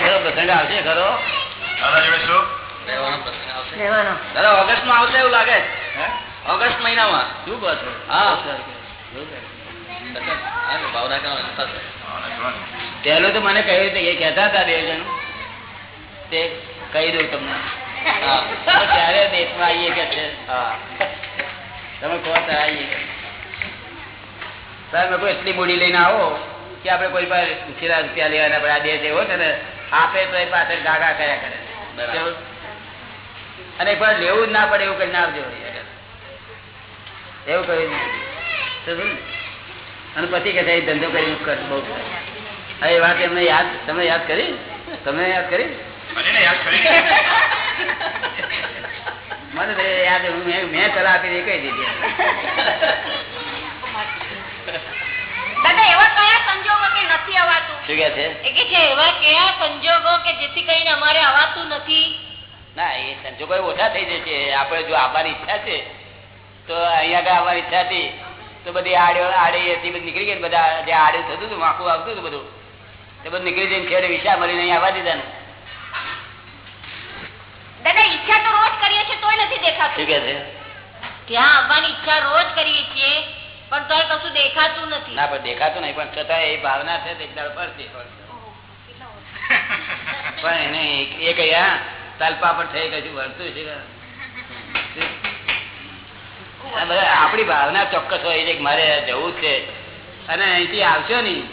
ખરો પ્રસંગ આવશે ખરો દાદા ઓગસ્ટમાં આવશે. એવું લાગે? ઓગસ્ટ મહિનામાં. શું કહો છો? હા. પહેલું તો મને કહ્યું એ કહેતા હતા બે જણ. તે કહી દઉં તમને. ત્યારે દેશમાં આવીએ કે છે તમે કહો ત્યારે આવીએ. સાહેબ એટલી મૂડી લઈને આવો કે આપણે કોઈ પાસે ઉછેરા રૂપિયા લેવાના આપણે આ દેશ એવો છે ને આપે તો એ પાછળ ગાગા કર્યા કરે. અને એક વાર લેવું જ ના પડે એવું કરીને આવજો એવું કહ્યું અને પછી કે એ ધંધો કરી બહુ એ વાત એમને યાદ તમે યાદ કરી? તમે યાદ કરી? મને યાદ હું મેં સલાહ આપી કહી દીધી. શું કે છે? એ કે છે એવા કયા સંજોગો કે જેથી કરીને અમારે અવાતું નથી? ના એ સંજોગો ઓછા થઈ જશે. આપણે જો આવવાની ઈચ્છા છે તો અહીંયા આગળ આવવાની ઈચ્છા હતી તો બધી આડે આડે બધી નીકળી ગઈ બધા જે આડે થતું હતું આખું આવતું હતું બધું તે બધું નીકળી જઈને છેડે વિશા મળીને અહીંયા આવવા દીધા ને દાદા ઈચ્છા તો રોજ કરીએ છીએ તોય નથી દેખાતું. શું કે છે? ત્યાં આવવાની ઈચ્છા રોજ કરીએ છીએ પણ તો કશું દેખાતું નથી. ના, પણ દેખાતું નહીં, પણ છતાં એ ભાવના છે પણ એને એ કહ્યા તલપા પર થઈ કશું વળતું છે? આપણી ભાવના ચોક્કસ હોય છે મારે જવું છે. અને અહીંથી આવશો નહીં.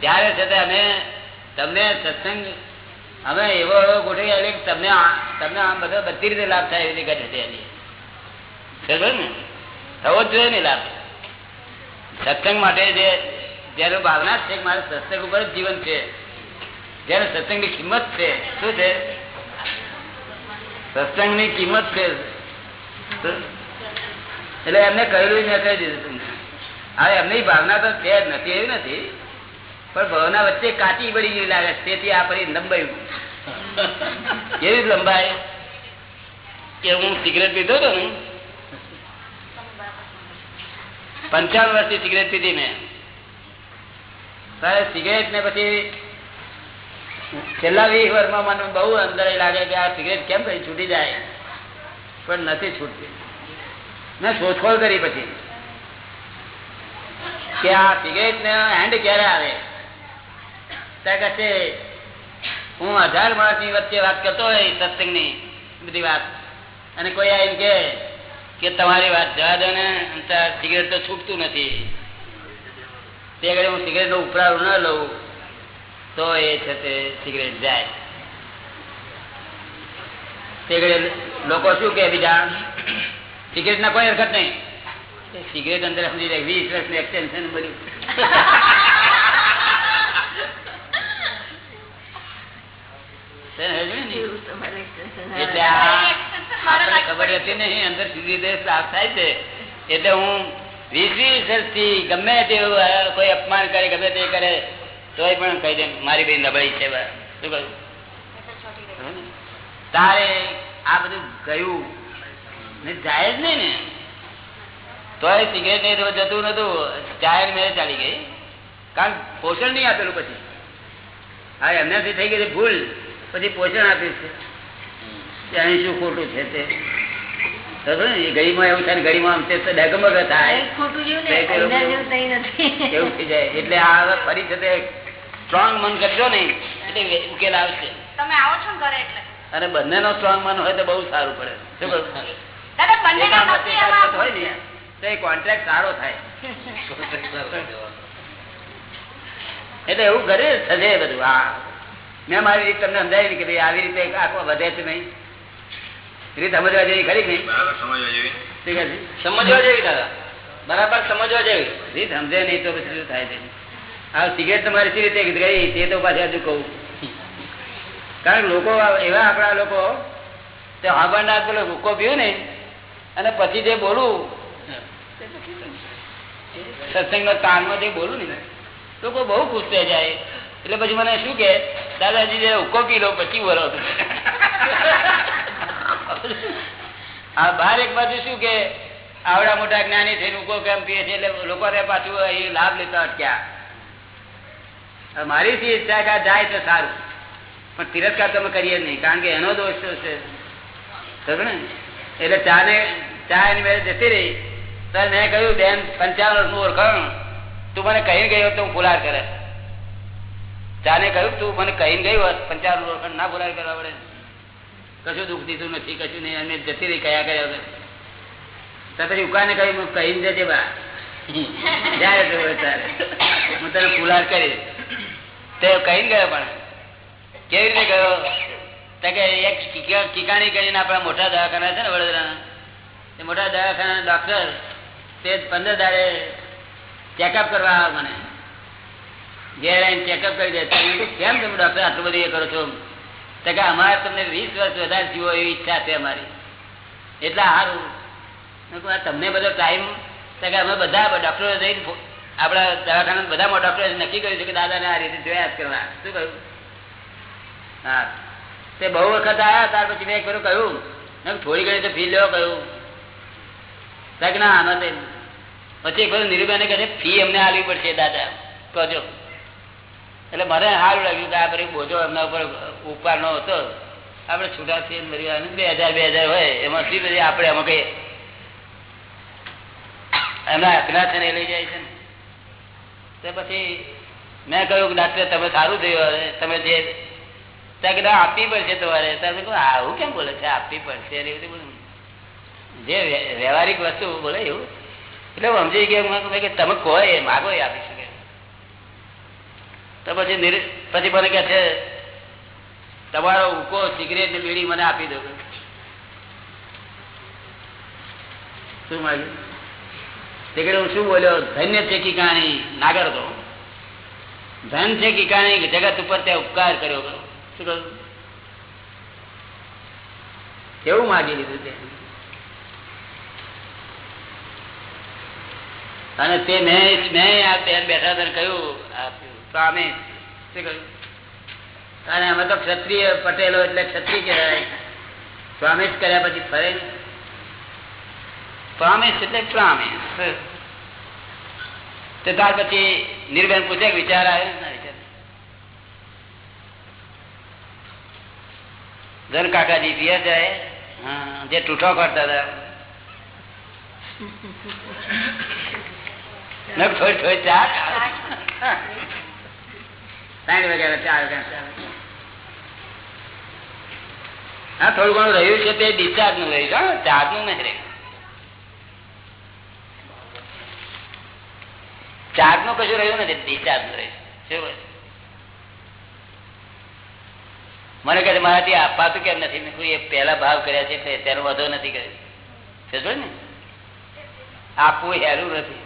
ત્યારે છતાં અમે તમને સત્સંગ અમે એવો એવો ગોઠવી આવીએ કે તમને તમને આમ બધો બધી રીતે લાભ થાય એવી રીતે ઘટે છે ને? થવો જ જોઈએ ને લાભ. સત્સંગ માટે જે જેનો ભાવના છે મારે સત્સંગ ઉપર જીવન છે જયારે સત્સંગની કિંમત છે શું છે? સત્સંગની કિંમત છે. એટલે એમને કહેલું મેં કહી દીધું તમને. હવે એમની ભાવના તો છે જ નથી એવી નથી. પણ ભાવના વચ્ચે કાચી પડી ગયું લાગે તેથી આ ફરી લંબાયું. કેવી લંબાઈ? કે હું સિગરેટ પીધો હતો ને પંચાવન વર્ષથી સિગરેટ પીધી મેં. સિગરેટ ને પછી છેલ્લા વીસ વર્ષમાં મને બહુ અંદર લાગે કે આ સિગરેટ કેમ પછી છૂટી જાય? પણ નથી છૂટતી. મેં શોધખોળ કરી પછી કે આ સિગરેટ ને હેન્ડ ક્યારે આવે? ત્યાં કહે હું હજાર માણસની વચ્ચે વાત કરતો હોય સત્સંગની બધી વાત. અને કોઈ આવીને કે કે તમારી વાત જવા દો ને સિગરેટ તો છૂટતું નથી. તે ઘડી હું સિગરેટ નો ઉપરાળું ન લઉં તો એ છે તે સિગરેટ જાય. તે ઘડી લોકો શું કે બીજા? સિગરેટ ના કોઈ હરકત નહીં. સિગરેટ અંદર સમજી જાય વીસ એક્સટેન્શન સમજ્યું ને? એટલે આ આપણને ખબર હતી નહીં અંદર સીધી સાફ થાય છે. એટલે હું વીસ વીસ વર્ષથી ગમે તે કોઈ અપમાન કરે ગમે તે કરે તોય પણ કહી દે મારી બધી નબળી છે શું કહ્યું? તારે આ બધું ગયું. ને જાય જ નહીં ને. તોય સિગરેટ નહીં જતું નતું. ચાય મેરે ચાલી ગઈ. કારણ પોષણ નહીં આપેલું પછી. હા એમનાથી થઈ ગઈ ભૂલ. પછી પોષણ આપ્યું છે કે અહીં શું ખોટું છે તે. ખબર ને? ઘડીમાં એવું થાય ઘડીમાં ડગમગ થાય. ખોટું જેવું ને, એના જેવું તઈ નથી. એવું થઈ જાય. એટલે આ ફરી છે તે સ્ટ્રોંગ મન કરજો ને. એટલે ઉકેલ આવશે. તમે આવો છો ઘરે એટલે. અને બંનેનો સ્ટ્રોંગ મન હોય તો બહુ સારું પડે. શું હોય ને તો એ કોન્ટ્રાક્ટ સારો થાય. એટલે એવું કરે છે બધું. હા. મેં મારી રીતે તમને સમજાવી કે ભાઈ આવી રીતે આખો વધે છે નહીં. રીત સમજવા જેવી ખરી નહીં? બરાબર સમજવા જેવી. ઠીક છે સમજવા જેવી દાદા. બરાબર સમજવા જેવી. રીત સમજે નહીં તો પછી શું થાય છે? આ સિગરેટ તમારી સી રીતે ગઈ તે તો પાછી હજુ કહું. કારણ કે લોકો એવા આપણા લોકો તે આગળના પેલો હુક્કો પીવું ને અને પછી જે બોલું સત્સંગનો તાલમાં જે બોલું ને લોકો બહુ ખુશ થઈ જાય. એટલે પછી મને શું કે દાદાજી જે હુક્કો પી લો પછી બોલો. આ બહાર એક બાજુ શું કે, આવડા મોટા જ્ઞાની થઈને હુક્કો કેમ પીએ છે એટલે લોકો પાછું એ લાભ લેતા અટક્યા. મારી થી ઈચ્છા કે જાય તો સારું. પણ તિરસ્કાર તમે કરીએ નહીં, કારણ કે એનો દોષ તો છે. એટલે ચા ને ચા એની મેળે જતી રહી. તો મેં કહ્યું, બેન, પંચાવન વર્ષનું ઓળખાણ તું મને કહી ગયો તો હું ભૂલાર કરે. ચા ને કહ્યું, તું મને કહીને ગયું પંચાવન ઓળખાણ ના ભૂલાર કરવા પડે. કશું દુઃખ દીધું નથી, કશું નહીં. અને જતી રહી કયા કયા વગર. તો પછી ઉકાને કહ્યું કહીને જજે બા. હું તને ફુલાર કરીશ. તે કહીને ગયો પણ. કેવી રીતે ગયો? કે એક ટીકા- ટીકાણી કરીને આપણા મોટા દવાખાના છે ને વડોદરાના. તે મોટા દવાખાના ડોક્ટર તે પંદર દાડે ચેકઅપ કરવા આવે મને. ઘેર આવીને ચેકઅપ કરી દે. કેમ તમે ડોક્ટર આટલું બધું એ કરો છો? કે અમારે તમને વીસ વર્ષ વધારે જીવો એવી ઈચ્છા છે અમારી. એટલે સારું તમને બધો ટાઈમ કે અમે બધા ડોક્ટરો જઈને આપણા દવાખાના બધા ડોક્ટરો નક્કી કર્યું છે કે દાદાને આ રીતે જોયા જ કરવા. શું કહ્યું? હા. તે બહુ વખત આવ્યા ત્યાર પછી મેં પેલું કહ્યું. થોડી ઘણી તો ફી લેવો કહ્યું. ના, આમાં પછી એક વખત નીરુબેને કહે ફી અમને આલવી પડશે, દાદા. કહજો એટલે મને સારું લાગ્યું કે આ બધી બોજો એમના ઉપર ઉપરનો હતો. આપણે છૂટા છીએ બે હજાર બે હજાર હોય, એમાં શી બધી આપણે એમાં કહીએ એમના અજ્ઞા છે ને લઈ જાય છે ને. તો પછી મેં કહ્યું કે ડાક્ટર, તમે સારું થયું તમે જે ત્યાં કીધું આપવી પડશે તમારે. તમે કહું આવું કેમ બોલે છે? આપવી પડશે. એ બધું બોલે. જે વ્ય- વ્યવહારિક વસ્તુ બોલે એવું. એટલે સમજી ગયો તમે કહો એ માગો એ આપી શકે તો પછી પછી મને કે છે, તમારો ઉકો સિગરેટ ને બીડી મને આપી દો. શું માગ્યું સિગરેટ હું શું બોલ્યો? ધન્ય છે કિકાણી નાગર તો. ધન છે કિકાણી જગત ઉપર તે ઉપકાર કર્યો કરો શું કહ્યું? કેવું માગી લીધું તે? અને તે મેં મેં આ બેઠા હતા ને કહ્યું આપ્યું સ્વામી શું કહ્યું? અને અમે તો ક્ષત્રિય પટેલો એટલે ક્ષત્રિય કહેવાય. સ્વામી જ કર્યા પછી ફરે ને. પ્રોમિસ એટલે પ્રોમિસ તો ત્યાર પછી નિર્બેન પૂછે કે વિચાર આવ્યો ને? ના, વિચાર ધન કાકાજી પિયર જાય. હા, જે ટૂઠો કરતા હતા. નખ થોડી થોડી ચાર. સાઈઠ વાગ્યા ચાર હા, થોડું ઘણું રહ્યું છે તે ડિસ્ચાર્જનું રહ્યું છે ચાર્જનું નથી ચાર્જનું કશું રહ્યું નથી ડિસ્ચાર્જનું રહ્યું. મને કહે મારાથી આપવાતું કેમ નથી? મેં એ પહેલા ભાવ કર્યા છે તેનો વધો નથી કર્યો. સમજો ને? આપવું હેરું નથી.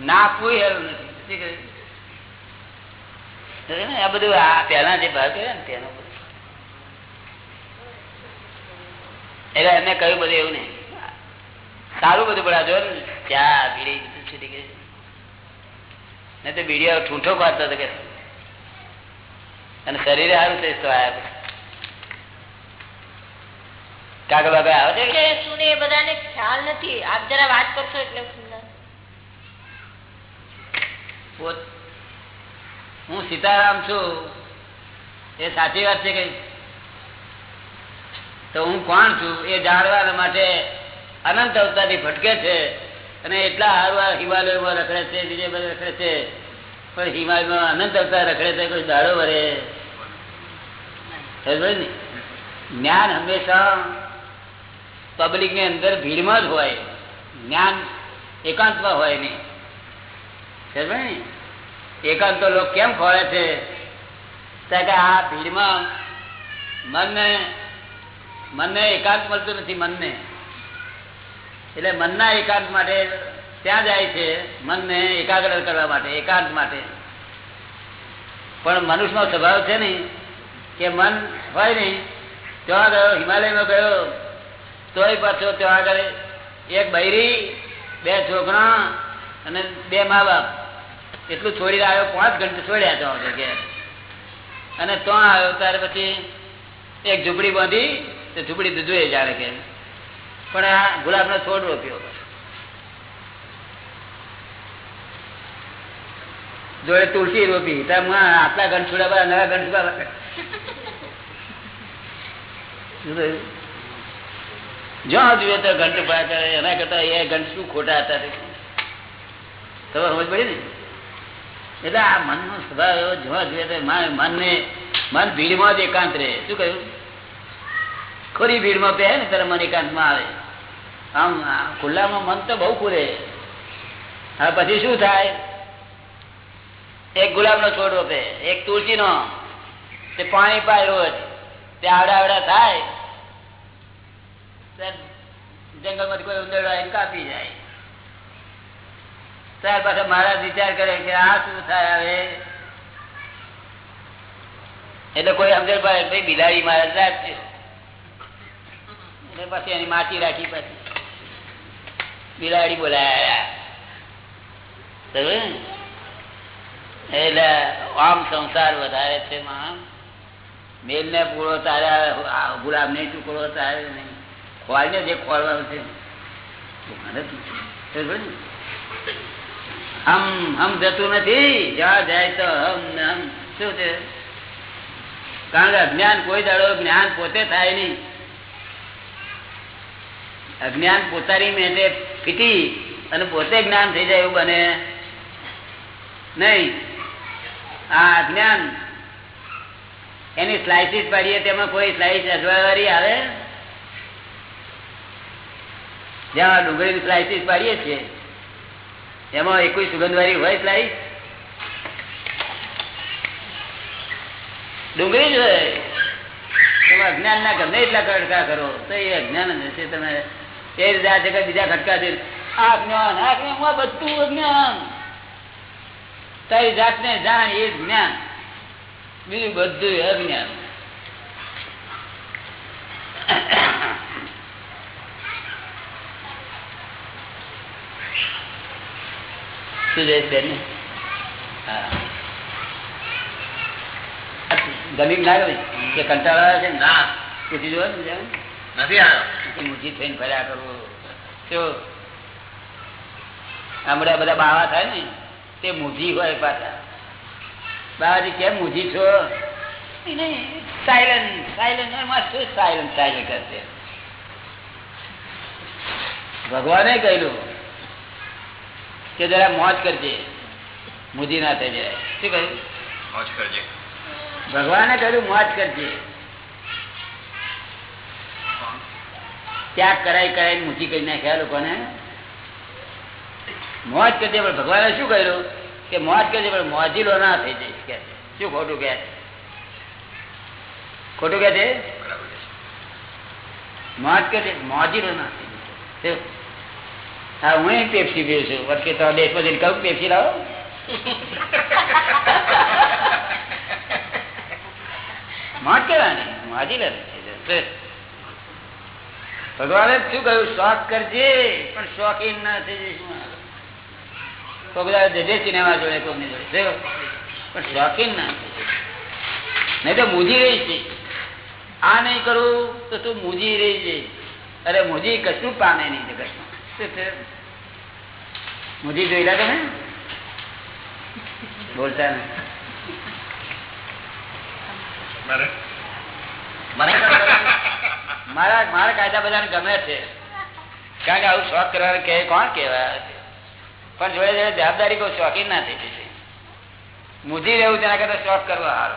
ના આપવું હેરું નથી? આ બધું આ પહેલા જે ભાવ કર્યા ને તેનો. એટલે એમને કહ્યું બધું એવું નહીં. સારું બધું પણ જો ને બીડી બધું છૂટી ગયું નહીં તો બીડીઓ ઠૂંઠો કાઢતો હતો કે. અને શરીરે સારું થઈશ તો આયા કાગળ બાગળ આવે છે? શું એ બધાને ખ્યાલ નથી. આપ જરા વાત કરશો એટલે હું સીતારામ છું. એ સાચી વાત છે કઈ તો હું કોણ છું? એ જાણવા માટે અનંત અવતારથી ભટકે છે અને એટલા હારવા હિમાલયમાં રખડે છે બીજે બધે રખડે છે. પણ હિમાલયમાં અનંત અવતાર રખડે છે કોઈ દાડો વરે. ને? જ્ઞાન હંમેશા પબ્લિકની અંદર ભીડમાં જ હોય. જ્ઞાન એકાંતમાં હોય નહીં. સમજ ને? એકાંત લોકો કેમ ખોળે છે? આ ભીડમાં મનને મનને એકાંત મળતું નથી, મનને. એટલે મનના એકાંત માટે ત્યાં જાય છે, મનને એકાગ્ર કરવા માટે, એકાંત માટે. પણ મનુષ્યનો સ્વભાવ છે ને કે મન હોય નહીં ત્યાં ગયો હિમાલયમાં ગયો, તોય પાછો ત્યાં આગળ એક બૈરી, બે છોકરા અને બે મા બાપ. એટલું છોડીને આવ્યો, પાંચ ઘંટે છોડ્યા તો કે. અને તો આવ્યો ત્યારે પછી એક ઝૂંપડી બાંધી, તો ઝૂંપડી તો જાણે કે. પણ આ ગુલાબનો છોડ રોપ્યો જોડે તુલસી રોપી આટલા હું, આટલા ગંઠુડા પર નવા ઘંટ શું જ્યાં જોઈએ તો ઘંટ ઊભા કરે એના કરતા એ ઘંટ શું ખોટા હતા તમારે તમે સમજ પડી ને? એટલે આ મનનો સ્વભાવ એવો જોવા જોઈએ મન- મનને, મન ભીડમાં જ એકાંત રહે. શું કહ્યું? ખોરી ભીડમાં પહે ને ત્યારે મન એકાંતમાં આવે. આમ ખુલ્લામાં મન તો બહુ ખુલે હવે પછી શું થાય? એક ગુલાબનો છોડ રોપે, એક તુલસીનો. તે પાણી પાય રોજ તે આવડા આવડા થાય. જંગલ જંગલમાંથી કોઈ ઉંદર કાપી જાય. ત્યાર પાછા મહારાજ વિચાર કરે કે આ શું થાય હવે? એટલે કોઈ સમજણ પડે ભાઈ બિલાડી રાખશે એટલે પછી એની માટી રાખી પછી. બિલાડી બોલાયા. એટલે આમ સંસાર વધારે છે, માં. મેલ ને પૂરો તારે ગુલાબ ને ટુકડો તારે નહીં. ખોવાય ને જે ખોલવાનું છે? જતું નથી. જ્યાં જાય તો શું છે? કારણ કે અજ્ઞાન કોઈ દાડો જ્ઞાન પોતે થાય નહીં. અજ્ઞાન પોતાની મેટે ફીટી અને પોતે જ્ઞાન થઈ જાય એવું બને નહીં. આ અજ્ઞાન, એની સ્લાઇસીસ પાડીએ તેમાં કોઈ સ્લાઇસ અજવાળી આવે? જ્યાં ડુંગળીની સ્લાઇસીસ પાડીએ છીએ. એમાં એક સુગંધવાળી હોય લાઈ ડુંગળી જ હોય. તમે અજ્ઞાન ના ગમે એટલા ખડકા કરો, તો એ અજ્ઞાન જ હશે તમે એ રીતે આ જગત બીજા ખટકા છે. આ જ્ઞાન આ જ્ઞાન બધું અજ્ઞાન તારી જાતને જાણ એ જ્ઞાન. બીજું બધું અજ્ઞાન. શું જઈશ બેન ગમી ના ગમી કે કંટાળો છે ના? પૂછી જોવે નથી આવ્યો. મૂજી થઈને ફર્યા કરવું શું હમણાં બધા બાવા થાય ને તે મૂજી હોય પાછા. બાવાજી કેમ મૂજી છો? સાયલન્ટ સાયલન્ટ એમાં શું સાયલન્ટ સાયલન્ટ કરશે ભગવાને કહ્યું. કે જરા મોજ કરજે. મુજી ના થઈ જાય. શું કહ્યું? મોજ કરજે. ભગવાને કહ્યું મોજ કરજે. ત્યાગ કરાય કરાય મૂકી કરી નાખ્યા લોકોને. મોજ કરજે પણ ભગવાને શું કર્યું? કે મોજ કરજે પણ મોજીલો ના થઈ જઈશ કે શું ખોટું કે ખોટું કે છે? મોજ કરજે મોજીલો ના થઈ જઈશ શું? હા હું પેપ્સી પીવું છું વચ્ચે તો દેશમાં જઈને કહું પેપ્સી લાવો. મોજ કેવાની માજી લે ભગવાને શું કહ્યું? શોખ કરજે, પણ શોખીન ના થઈ કોઈ બધા જજે સિનેમા જોડે જોડે. પણ શોખીન ના નહીં તો મૂજી રહી છે આ નહીં કરું તો તું મૂજી રહી છે અરે મૂજી કશું પામે નહીં જગતમાં શું જોયેલા તમે. બોલતા મારે. કાયદા બધાને ગમે છે. કારણ કે આવું શોખ કરવાનું કે કોણ કહેવાય? પણ જોડે જોડે જવાબદારી કોઈ શોખીન ના થઈ જશે. મૂજી રહેવું તેના કરતા શોખ કરવો સારો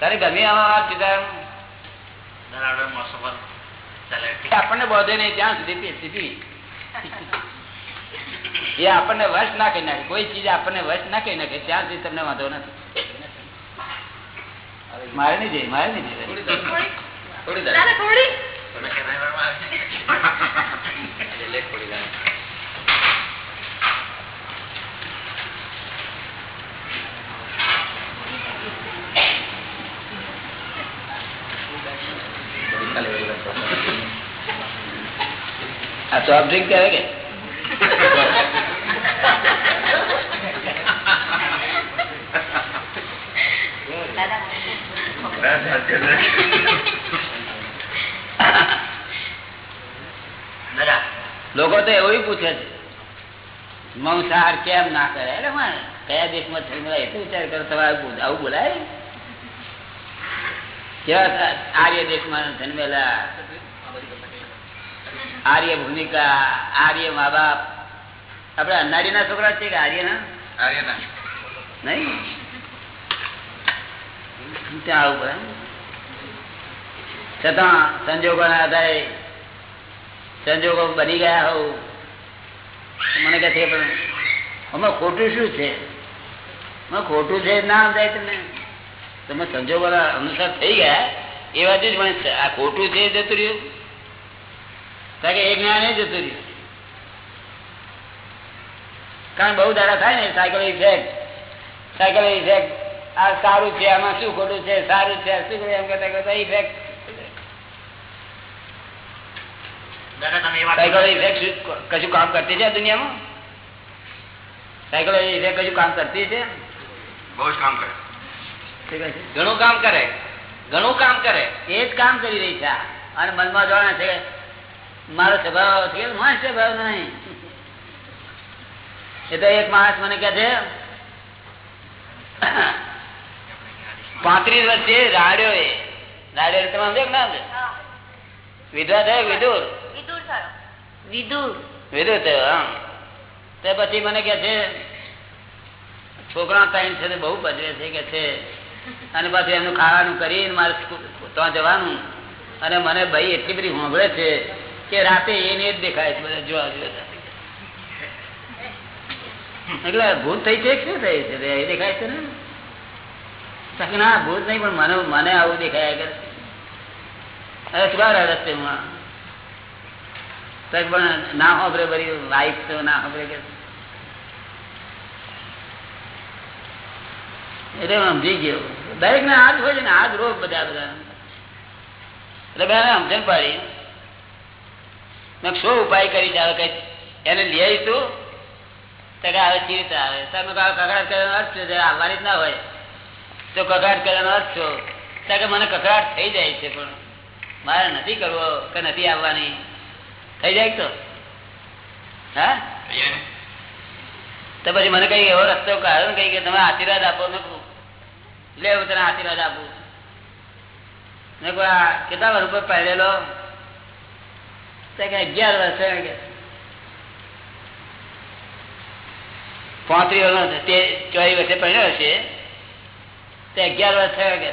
તારે ગમે આવા વાત સીધા આપણને બોધે નહીં ત્યાં સુધી સીધી. એ આપણને વશ ના કહી નાખે. કોઈ ચીજ આપણને વશ ના કહી નાખે. ત્યાં સુધી તમને વાંધો નથી. મારે નહીં જઈ મારે નહીં જઈ. થોડી. થોડી દાળ. દાદા થોડી આજે લેટ થોડી દાળ. કાલે વળી વાત કરશું. આ સોફ્ટ ડ્રિંક કહેવાય કે? લોકો તો એવું પૂછે છે મંસાહાર કેમ ના કરે? એટલે કયા દેશમાં જન્મેલા મળે એટલું વિચાર કરો તમારે આવું આવું બોલાય? કેવા આર્ય દેશમાં જન્મેલા આર્ય ભૂમિકા આર્ય મા બાપ. આપડે અનારી ના છોકરા છે કે આર્ય ના આર્યના. નહીં? ત્યાં આવું પડે. છતાં સંજોગો ના આધારે સંજોગો બની ગયા હોઉં. મને કહે છે પણ આમાં ખોટું શું છે? ખોટું છે ના સમજાય તમને? તમે સંજોગો અનુસાર થઈ ગયા. એ વાત જ મને આ ખોટું છે જતું રહ્યું. કે એ જ્ઞાન એ જતું રહ્યું કારણ બહુ દાડા થાય ને સાયકલ ઇફેક્ટ. સાયકલ ઇફેક્ટ આ સારું છે આમાં શું ખોટું છે સારું છે શું ખોટું એમ કરતા કરતા ઇફેક્ટ. કશું કામ કરતી છે દુનિયામાં? સાયકલ ઇફેક્ટ કશું કામ કરતી છે? બહુ જ કામ કરે? ઘણું કામ કરે. ઘણું કામ કરે. એ જ કામ કરી રહી છે અને મનમાં જાણે છે મારો સ્વભાવ છે માણસ સ્વભાવ નહીં. એ તો એક માણસ મને કહે છે પાંત્રીસ વર્ષે રાડ્યો એ. રાડ્યો તમે સમજો કે ના વિધવા થયો વિદુર વિદુર થયો. વિદુર વિદુર થયો હા તે પછી મને કે છે છોકરા ટાઈમ છે તે બહુ બદલે છે કે છે. અને પાછું એમનું ખાવાનું કરીને મારે ત્યાં જવાનું. અને મને ભાઈ એટલી બધી હોંભળે છે. કે રાતે એને જ દેખાય છે જોવા જોવા એટલે ભૂત થઈ છે, શું થઈ છે? એ દેખાય છે ને? ના, ભૂત નહીં, પણ મને મને આવું દેખાયા રસ્તે પણ ના હોબરે બરી વાઈફ તો ના હોબરે કે. એટલે સમજી ગયો. દરેક ને હાથ હોય છે ને હાથ રોગ બધા બધા એટલે એને સમજણ પાડી. મેં શું ઉપાય કરી હવે કઈ એને લઈ તો હવે સી રીતે આવે? તમે કકડાટ કરવાનો અર્થ છે? આવવાની જ ના હોય. તો કકડાટ કરવાનો અર્થ છો કે મને કકડાટ થઈ જાય છે પણ મારે નથી કરવો કે નથી આવવાની. થઈ જાય તો? હા? તો પછી મને કઈ એવો રસ્તો કાઢો ને કઈ કે તમે આશીર્વાદ આપો. કહું, લે હું તને આશીર્વાદ આપું. મેં કેટલા ઉપર પહેરેલો? અગિયાર વર્ષ પાંત્રીસ વર્ષ તે ચોવીસ વર્ષે પહેર્યો હશે. તે અગિયાર વર્ષ થયો કે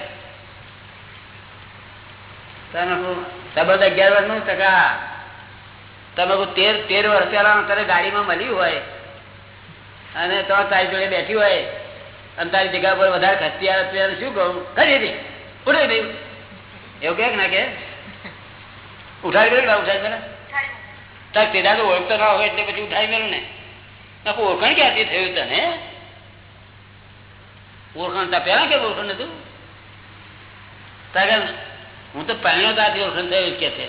સંબંધ અગિયાર વર્ષનું ટકા. તમે તેર તેર વર્ષ પહેલા તને ગાડીમાં મળ્યું હોય અને તો તારી જોડે બેઠી હોય અને તારી જગ્યા પર વધારે ખસતી આવે શું કહું? કરી દે ઉઠાઈ નહીં. એવું કે ના કે ઉઠાડી દે ઉઠાડી દે તાર તેડા તો ઓળખતો ના હોય એટલે પછી ઉઠાવી મેલું ને. નાખું ઓળખાણ ક્યાંથી થયું તને? ઓળખાણ તા પેલા કે ઓળખાણ હતું? તારે હું તો પહેલો ત્યાંથી ઓળખાણ થયું કે છે.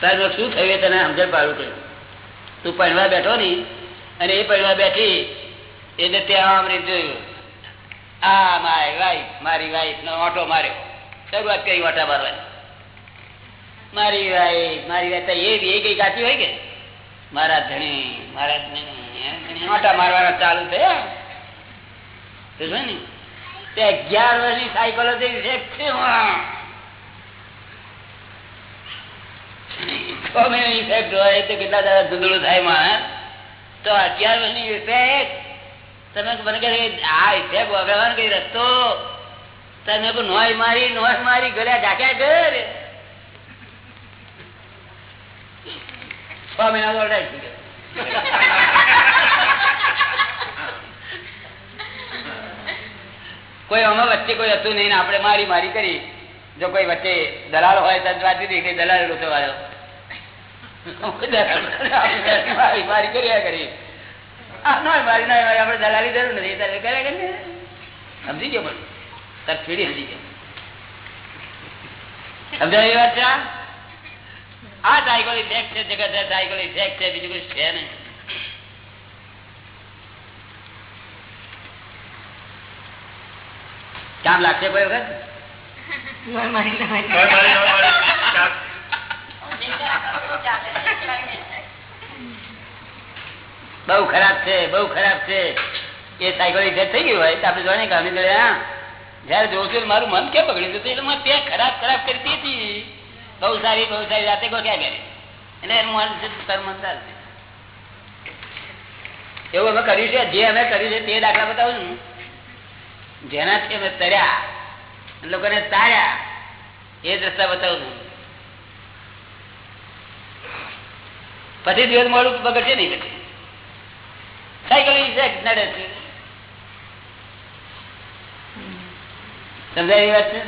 તારે શું થયું તને સમજણ પાડું કહ્યું તું પહેણવા બેઠો ની અને એ પહેણવા બેઠી એટલે ત્યાં આમ રીતે જોયું. આ માય વાઈફ મારી વાઈફ નો ઓટો માર્યો. શરૂઆત કરી ઓટા મારવાની. મારી વાઈફ મારી વાઈફ તો એ એ કઈ કાચી હોય કે? મારા ધણી મારા ધણી એમ ધણી ઓટા મારવાના ચાલુ થયા તો જો ને, તે અગિયાર વર્ષની સાયકલ હતી છે છ મહિનાની ઇફેક્ટ હોય, તો કેટલા દાડા ધૂંધળું થાય માણસ તો અગિયાર વર્ષની ઇફેક્ટ તમે મને કહે કે આ ઇફેક્ટ વગાડવાનો કઈ રસ્તો તમે નોય મારી નોય મારી ગળ્યા ઢાક્યા ઘર. છ મહિના ઓરડાય છે કોઈ અમે વચ્ચે કોઈ હતું નહીં આપણે મારી મારી કરી. જો કોઈ વચ્ચે દલાલ હોય તો વાંચી હતી કે દલાલ રૂપે વાળો. મારી મારી કર્યા કરી. આ ના મારી ના મારી, આપણે દલાલી જરૂર નથી. કરી સમજી ગયો પણ. તાર પીડી સમજી ગયો સમજાય એ વાત છે આ? આ સાયકલ ઇફેક્ટ છે જગત છે સાયકલ ઇફેક્ટ છે બીજું કઈ છે નહીં કામ લાગશે કોઈ વખત નોય મારી, નોય મારી. ચાલ. બહુ ખરાબ છે બહુ ખરાબ છે એ સાયકલ ઇફેક્ટ થઈ ગયું હોય તો આપણે જોઈને કે અમે જોડે હા જયારે જોઉં છું મારું મન કેમ બગડ્યું હતું એટલે મેં ખરાબ ખરાબ કરતી હતી. બહુ સારી બહુ સારી રાતે ક્યાં કરે? એટલે એનું મન મન એવું અમે કર્યું છે? જે અમે કર્યું છે તે દાખલા બતાવું છું. જેનાથી અમે તર્યા લોકોને તાર્યા, એ દ્રષ્ટા બતાવું છું. પછી દિવસ મોડું બગડશે નહીં પછી. સાયકલ નડે છે. સમજાય વાત છે?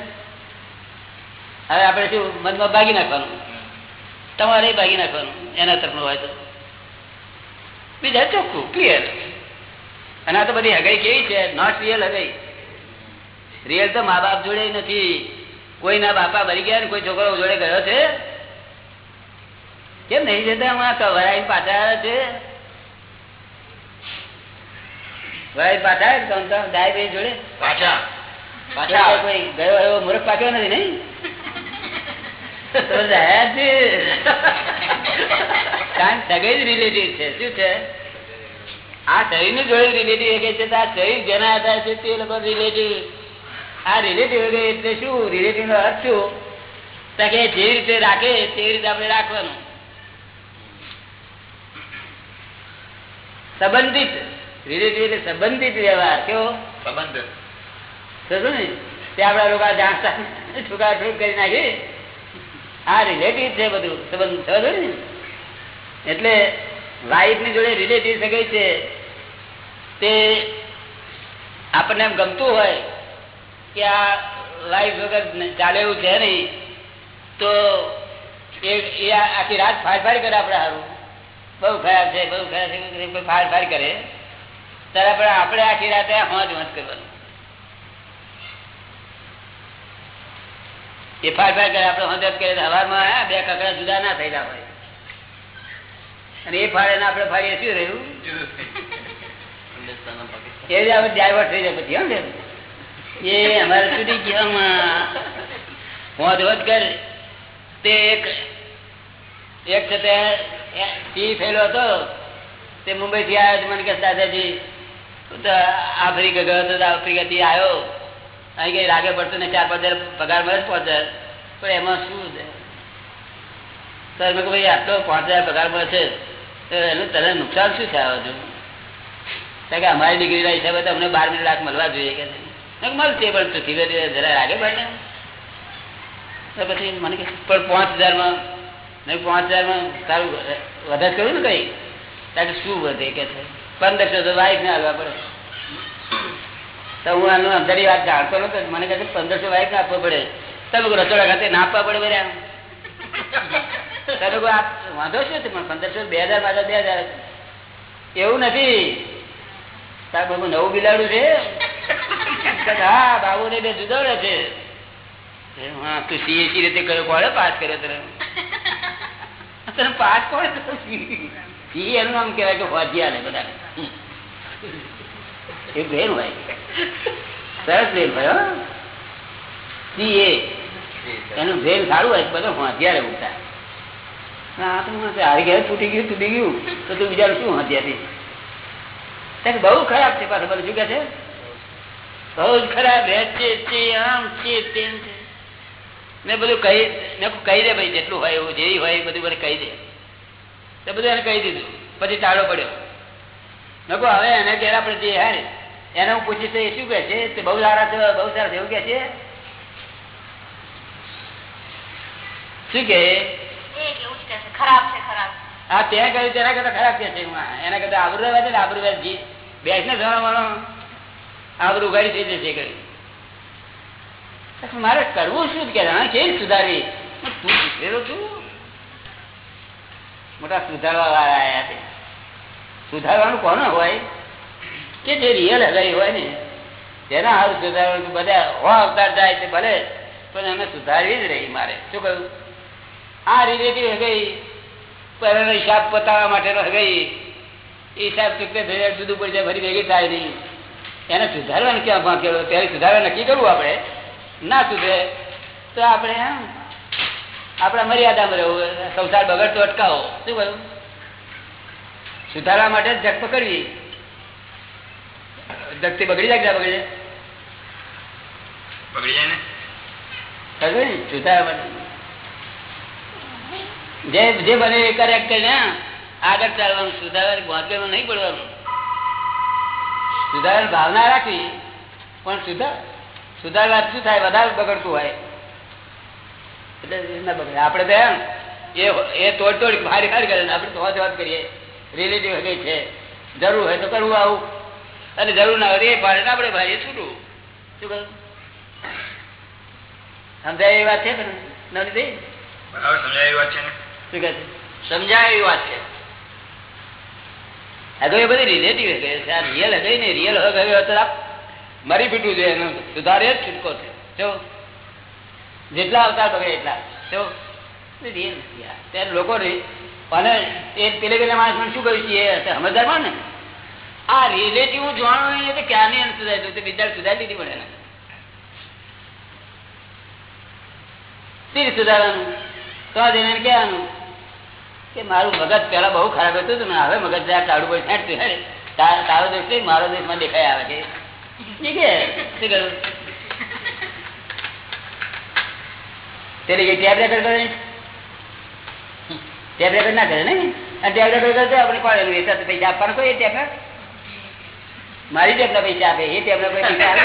હવે આપણે શું, મનમાં ભાગી નાખવાનું? તમારે ભાગી નાખવાનું, એના તરફનું હોય તો. બીજા ચોખ્ખું ક્લિયર અને આ તો બધી હગાઈ કેવી છે? Not real હગાઈ. રિયલ તો મા બાપ જોડે નથી. કોઈના બાપા ભરી ગયા ને કોઈ છોકરો જોડે ગયો છે? કેમ નહીં જતા? હમણાં વરાઈ પાછા છે? વરાઈ પાછા દાય ભાઈ જોડે? પાછા. કોઈ ગયો એવો મૂર્ખ પાક્યો નથી નહીં? તો રહ્યા છે. કારણ સગઈ જ રિલેટિવ છે. શું છે? આ શરીરનું જોડે રિલેટિવ કે છે આ શરીર જેના આધાર છે તે લોકો રિલેટિવ આ રિલેટિવ એટલે શું? રિલેટિવ નો અર્થ શું? કે જે રીતે રાખે તે રીતે આપણે રાખવાનું. સંબંધિત. રિલેટિવ એટલે સંબંધિત વ્યવહાર. કેવો? સંબંધ તે આપણા લોકો જાણતા છોક કરી નાખી. આ રિલેટિવ છે બધું. સંબંધ સમજો ને. એટલે વાઈફની જોડે રિલેટિવ સગાઈ છે, તે આપણને એમ ગમતું હોય કે આ લાઈફ વગર ચાલે એવું છે નહીં, તો એ આખી રાત ફાર કરે આપણે સારું બહુ ખરાબ છે, બહુ ખરાબ છે ફાર કરે ત્યારે આપણે આખી રાતે હોંચ હોંચ કરવાનું. એ ફાર કરે, આપણે હોંચ કરીએ કરે હવારમાં બે કકડા જુદા ના થયેલા હોય. અને એ ફાળે આપણે ફાળીએ, શું રહ્યું? એ જ આપણે થઈ જાય પછી એ અમારે છૂટી ગયા હોંચ હોંચ કર, તે એક એક છે તે ટી થયેલો હતો. તે મુંબઈ થી આવ્યો મને કે દાદાજી આફ્રિકા ગયો હતો આફ્રિકા થી આવ્યો અહીં કઈ રાગે પડતું ને ચાર પાંચ હજાર પગાર મળે પાંચ હજાર પણ એમાં શું છે? સર મેં ભાઈ આટલો પાંચ હજાર પગાર મળે છે, તો એનું તને નુકસાન શું છે આવે કારણ કે અમારી ડિગ્રીના હિસાબે તો અમને બાર લાખ મળવા જોઈએ કે મળશે, પણ ધીરે ધીરે જરા રાગે પડે તો પછી મને પણ પાંચ હજારમાં, નહીં, પાંચ હજારમાં સારું વધારે કર્યું ને કઈ? કારણ કે શું વધે કે છે? પંદરસો તો વાઈફ ને આવવા પડે. તો હું આનું અંદરની વાત જાણતો નતો મને કહે પંદરસો વાયક આપવો પડે. તમે રસોડા ખાતે ના આપવા પડે બધા તમે આપ, વાંધો છે? પણ પંદરસો બે હજાર પાછા બે હજાર એવું નથી. તાર બાબુ નવું બિલાડું છે. હા બાબુ ને બે જુદો છે. હા, તું સીએસી રીતે કર્યો, કોણે પાસ કર્યો તને? તને પાસ કોણ સી એનું નામ કહેવાય કે ફોજિયા ને બધા એ ભેન હોય. સરસ ભેન હોય સી એ. એનું ભેન સારું હોય, બધો ફોજિયા ઉઠતા હા તો હું આવી ગયા તૂટી ગયું તૂટી ગયું. તો તું બીજા શું હત્યાથી બહુ ખરાબ છે પાછું, બધું શું કે છે? બહુ જ ખરાબ છે આમ છે તેમ છે. ને બધું કહી ને કહી દે ભાઈ, જેટલું હોય એવું, જેવી હોય બધું મને કહી દે. તો બધું એને કહી દીધું. પછી ટાળો પડ્યો. નકો હવે એને ઘેર આપણે જે હે એને હું પૂછીશ તો એ શું કે છે? તે બહુ સારા છે બહુ સારા છે એવું કે છે? શું કે ખરાબ છે ખરાબ. હા ત્યાં કહ્યું તેના કરતા ખરાબ કે છે એના કરતા આબરૂ રહેવા છે ને આબરૂ રહેવા જી બેસ ને જણાવવાનો આબરૂ ઉગાડી થઈ જશે કહ્યું મારે કરવું શું? કે કેવી સુધારવી? તું સુધરેલો છું મોટા સુધારવા વાળા આયા છે. સુધારવાનું કોને હોય? કે જે રિયલ હગાઈ હોય ને તેના હાલ સુધારવાનું બધા હો અવતાર જાય છે ભલે, પણ એને સુધારવી જ રહી મારે. શું કહ્યું? આ રિલેટિવ હગઈ પર હિસાબ પતાવવા માટેનો હગઈ હિસાબ ચૂકતે થઈ જુદું પડી જાય, ફરી ભેગી થાય નહીં. એને સુધારવાનું ક્યાં બાંકેલો ત્યારે સુધારવા નક્કી કરવું આપણે. ના સુધરે, તો આપણે એમ, આપણા મર્યાદામાં રહેવું, સંસાર બગડતો અટકાવો. શું કહ્યું? સુધારવા માટે જગ પકડવી. જગતી બગડી જાય બગડી જાય બગડી જાય? ને? સુધારવા જે જે બને એ કરેક્ટ આગળ ચાલવાનું સુધારવાની ગોંધેલું નહીં પડવાનું. સુધારવાની ભાવના રાખવી પણ સુધાર સુધારવા શું થાય? વધારે બગડતું હોય. એટલે ના બગડે. આપણે તો એમ એ એ તોડ તોડ ભારી ખારી કરે ને આપણે તો વાત વાત કરીએ. રિલેટિવ કઈ છે. જરૂર હોય તો કરવું આવું. અને જરૂર ના હોય એ ને આપણે ભારે છૂટું શું કહ્યું સમજાય એવી વાત છે બરાબર સમજાય એવી વાત છે શું કહે છે? સમજાય એવી વાત છે. આ તો એ બધી રિલેટિવ છે. આ રિયલ હગઈ ને રિયલ હગઈ હોય તો આપ મરી પીટવું છે એનું. સુધારે જ છૂટકો છે. જો. જેટલા અવતાર બગડે એટલા. જો. રિયલ નથી ત્યારે લોકો અને એ પેલે પેલા માણસ શું કહ્યું છે? એ સમજદારમાં ને? આ રિલેટિવ જોવાનું નહીં તો ક્યારની અંત સુધારી દઉં બીજા સુધારી દીધી પડે ને તીર સુધારવાનું. તો આ એને કહેવાનું કે મારું મગજ પેલા બહુ ખરાબ હતું હતું હવે મગજ જરા ટાળું પડી. ફેંટતું હે તારો તારો દેશ નહીં, મારો દેશમાં દેખાય આવે છે. ઠીક છે? શું પેલી ટેપ કરે ટેપ ના કરે ને? અને ટેપ રેકર્ડ કરે આપણે કોણ પૈસા આપવાનું કોઈ ટેપ? મારી જેમના પૈસા આપે એ તેમના પૈસા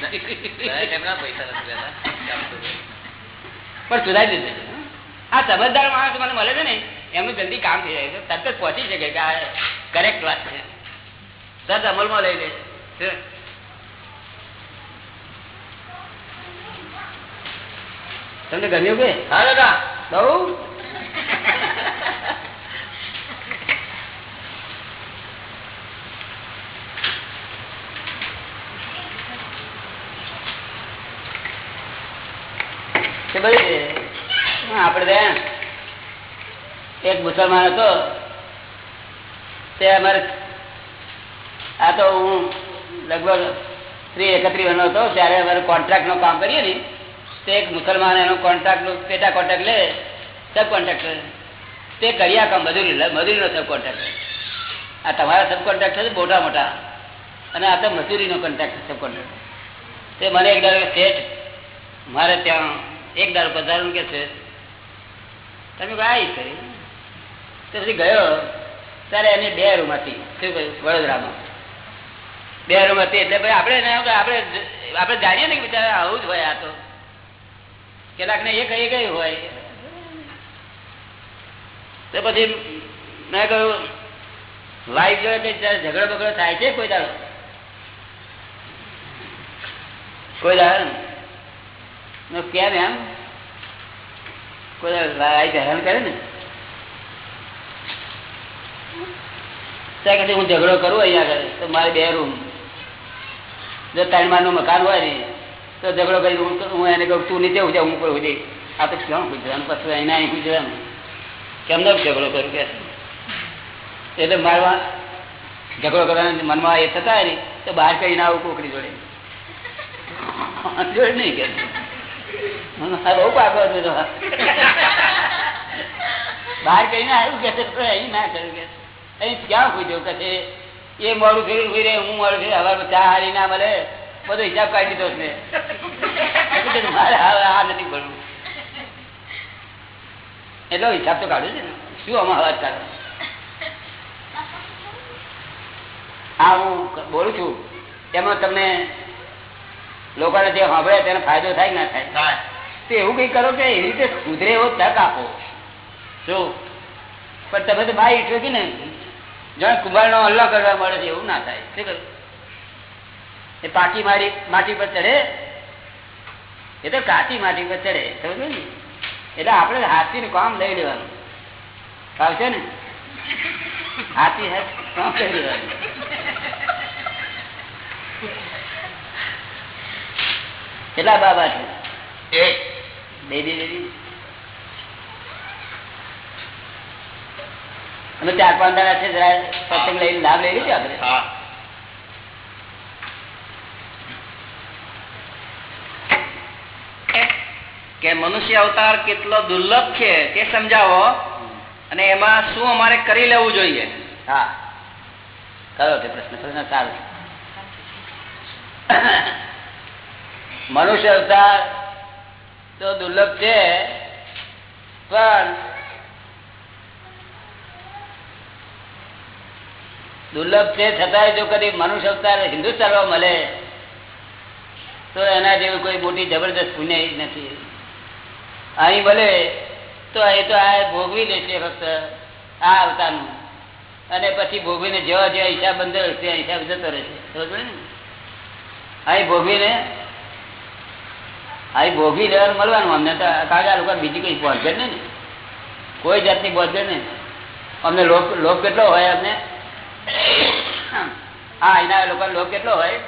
પણ સુધારી દીધું આ સમજદાર માણસ મને મળે છે ને એમનું જલ્દી કામ થઈ જાય છે. તરત જ પહોંચી શકે કે આ કરેક્ટ વાત છે. તરત અમલમાં લઈ લે. છે. તમને ગમ્યું કે? હા દાદા. બહુ? બધી છે. આપણે એક મુસલમાન હતો. તે અમારે આ તો હું લગભગ ત્રી એકત્રીસ વર્ષનો હતો. ત્યારે અમારે કોન્ટ્રાક્ટનું કામ કરીએ ને, તે એક મુસલમાન એનો કોન્ટ્રાક્ટનું પેટા કોન્ટ્રાક્ટ લે સબ કોન્ટ્રાક્ટર તે કર્યા કામ, મજૂરી મજૂરીનો સબ કોન્ટ્રાક્ટર આ તમારા સબ કોન્ટ્રાક્ટર છે મોટા મોટા. અને આ તો મજૂરીનો કોન્ટ્રાક્ટ સબ કોન્ટ્રાક્ટર તે મને એક દાડો શેઠ, મારે ત્યાં એક દારૂ પધારવાનું કે છે? તમે ભાઈ કરી. તો પછી ગયો. ત્યારે એને બે રૂમ હતી શું કહ્યું? વડોદરામાં. બે રૂમ હતી એટલે ભાઈ આપણે આપણે આપણે જાણીએ ને કે બિચારા આવું જ હોય આ તો. કેટલાક ને એ કઈ કઈ હોય. તો પછી મેં કહ્યું, વાઈફ જોડે ત્યારે ઝઘડો બગડો થાય છે કોઈ દાડો? કોઈ દાડો કેમ એમ કોઈ હેરાન કરે ને? ત્યાં હું ઝઘડો કરું અહીંયા આગળ? તો મારે બે રૂમ જો ત્રણ મારનું મકાન હોય ને, તો ઝઘડો કરી હું એને કહું, તું નીચે ઉજા હું ઉપર ઉજે આ તો ગુજરાન પછી અહીંના અહીં ગુજરાન? કેમ નો ઝઘડો કરું કે? એટલે મારવા ઝઘડો કરવાના મનમાં એ થતા ને, તો બહાર કરીને આવું કોકડી જોડે. જોડે નહીં કે. બહુ પાકો. બહાર કહીને આવ્યું કે અહીં ના કર્યું કે અહીં ક્યાં પૂછ્યું કે એ મોડું ફેર ઊભી રે હું મોડું ફેર હવે ચા હારી ના મળે. બધો હિસાબ કાઢી દીધો છે. મારે હવે આ નથી ભરવું. એટલો હિસાબ તો કાઢ્યો છે ને. શું આમાં અવાજ કાઢો હા, હું બોલું છું. એમાં તમને લોકોને જે સાંભળે તેને ફાયદો થાય ના થાય? તો એવું કઈ કરો કે એવી રીતે સુધરે એવો તક આપો. શું પણ તમે તો બાઈ ઈટો ને જાણે કુંભાર નો હલ્લો કરવા મળે છે એવું ના થાય. શું કરું એ પાકી મારી માટી પર ચડે? એ તો કાચી માટી પર ચડે સમજો ને? એટલે આપણે હાથી નું કામ લઈ લેવાનું. આવશે ને? હાથી હાથ કામ લઈ લેવાનું. કેટલા બાબા છે? એક. Baby baby? અમે ચાર પાંચ દાડા છે જરા સત્સંગ લઈને લાભ લઈ લીધો આપણે. કે મનુષ્ય અવતાર કેટલો દુર્લભ છે તે સમજાવો. અને એમાં શું અમારે કરી લેવું જોઈએ? હા. કયો તે પ્રશ્ન? પ્રશ્ન સારો. મનુષ્ય અવતાર તો દુર્લભ છે, પણ દુર્લભ છે છતાંય જો કદી મનુષ્ય અવતાર હિન્દુસ્તાનમાં મળે, તો એના જેવું કોઈ મોટી જબરદસ્ત પુણ્ય નથી. અહીં ભલે તો એ તો આ ભોગવી લેશે ફક્ત આ અવતારનું. અને પછી ભોગવીને જેવા જેવા હિસાબ બંધ ત્યાં હિસાબ જતો રહેશે. સમજ અહીં ભોગવીને અહીં ભોગવી લેવાનું મળવાનું. અમને તો કાગા લોકો બીજી કોઈ પહોંચે નહીં કોઈ જાતની પહોંચે નહીં. અમને લોક કેટલો હોય અમને? હા, એના લોકો લોક કેટલો હોય?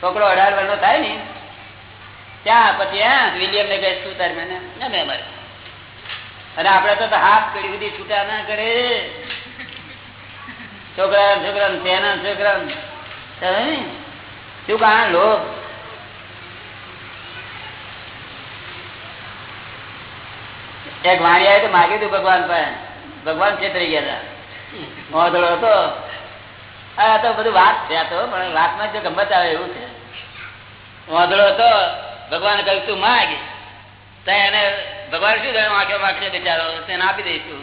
છોકરો અઢાર વર્ષનો થાય ને, ત્યાં પછી હા, વિલિયમ ને કહે, શું તાર મને? ગમે અમારે અને આપડે તો હાથ કરી બધી છૂટા ના કરે. છોકરા છોકરા તેના છોકરા? શું કારણ લોભ એક વાણિયાએ તો માગ્યું હતું ભગવાન પાસે ભગવાન છેતરી ગયા હતા મોધડો હતો આ તો બધું વાત છે આ તો પણ વાતમાં જો ગમત આવે એવું છે વાંધળો હતો ભગવાન કહ્યું તું માગ તો એને ભગવાન શું થયું આંખો માગશે બિચારો તેને આપી દઈશું